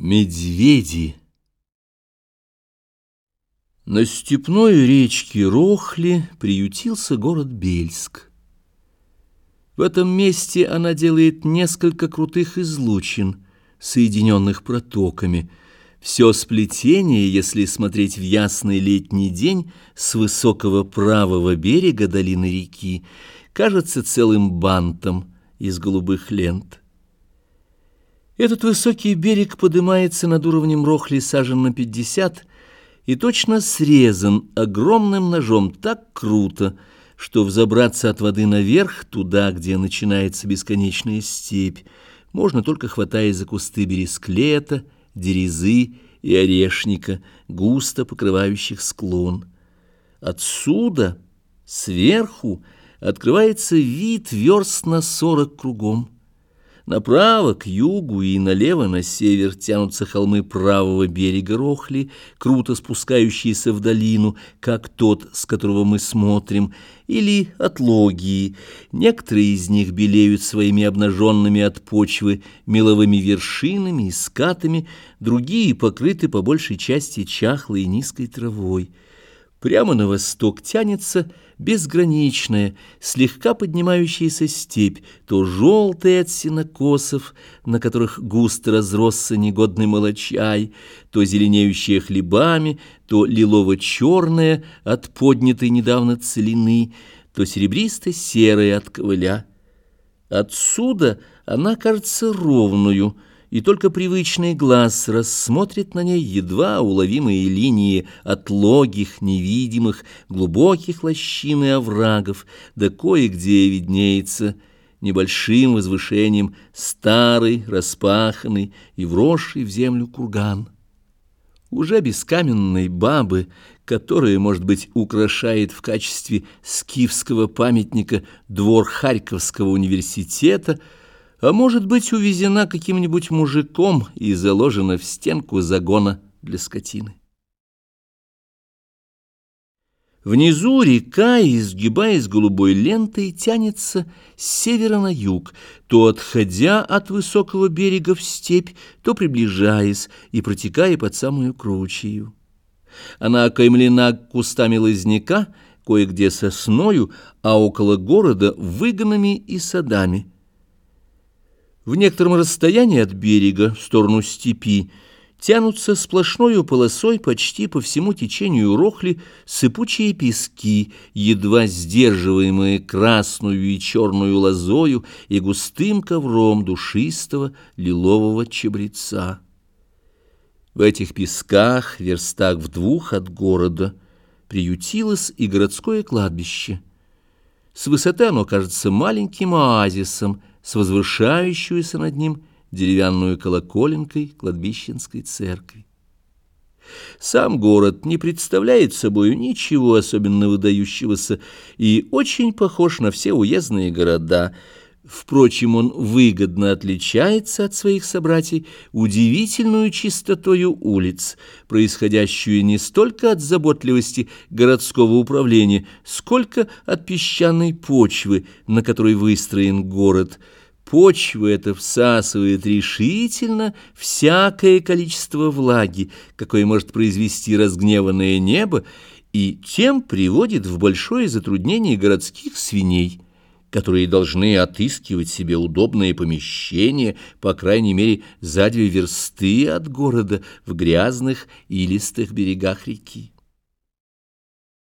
Медведи На степной речке Рохли приютился город Бельск. В этом месте она делает несколько крутых излучин, соединенных протоками. Все сплетение, если смотреть в ясный летний день, с высокого правого берега долины реки, кажется целым бантом из голубых лент. Этот высокий берег поднимается над уровнем Рохли сажен на пятьдесят и точно срезан огромным ножом так круто, что взобраться от воды наверх, туда, где начинается бесконечная степь, можно только хватаясь за кусты бересклета, дерезы и орешника, густо покрывающих склон. Отсюда, сверху, открывается вид верст на сорок кругом. Направо, к югу и налево на север тянутся холмы правого берега Рохли, круто спускающиеся в долину, как тот, с которого мы смотрим, или отлогии. Некоторые из них белеют своими обнаженными от почвы меловыми вершинами и скатами, другие покрыты по большей части чахлой и низкой травой. Прямо на восток тянется безграничная, слегка поднимающаяся степь, то желтая от сенокосов, на которых густо разросся негодный молочай, то зеленеющая хлебами, то лилово-черная от поднятой недавно целины, то серебристо-серая от ковыля. Отсюда она кажется ровную — и только привычный глаз рассмотрит на ней едва уловимые линии отлогих, невидимых, глубоких лощин и оврагов, да кое-где виднеется небольшим возвышением старый, распаханный и вросший в землю курган. Уже без каменной бабы, которая, может быть, украшает в качестве скифского памятника двор Харьковского университета – а может быть увезена каким-нибудь мужиком и заложена в стенку загона для скотины. Внизу река, изгибаясь голубой лентой, тянется с севера на юг, то отходя от высокого берега в степь, то приближаясь и протекая под самую кручею. Она окаймлена кустами лозняка, кое-где сосною, а около города выгонами и садами – в некотором расстоянии от берега, в сторону степи, тянутся сплошной полосой почти по всему течению Рохли сыпучие пески, едва сдерживаемые красную и черную лозою и густым ковром душистого лилового чабреца. В этих песках, верстах в двух от города, приютилось и городское кладбище. С высоты оно кажется маленьким оазисом, с возвышающуюся над ним деревянную колоколенкой кладбищенской церкви. Сам город не представляет собой ничего особенно выдающегося и очень похож на все уездные города – Впрочем, он выгодно отличается от своих собратьев удивительную чистотою улиц, происходящую не столько от заботливости городского управления, сколько от песчаной почвы, на которой выстроен город. Почва эта всасывает решительно всякое количество влаги, какое может произвести разгневанное небо, и тем приводит в большое затруднение городских свиней – которые должны отыскивать себе удобное помещение, по крайней мере, за две версты от города в грязных и листых берегах реки.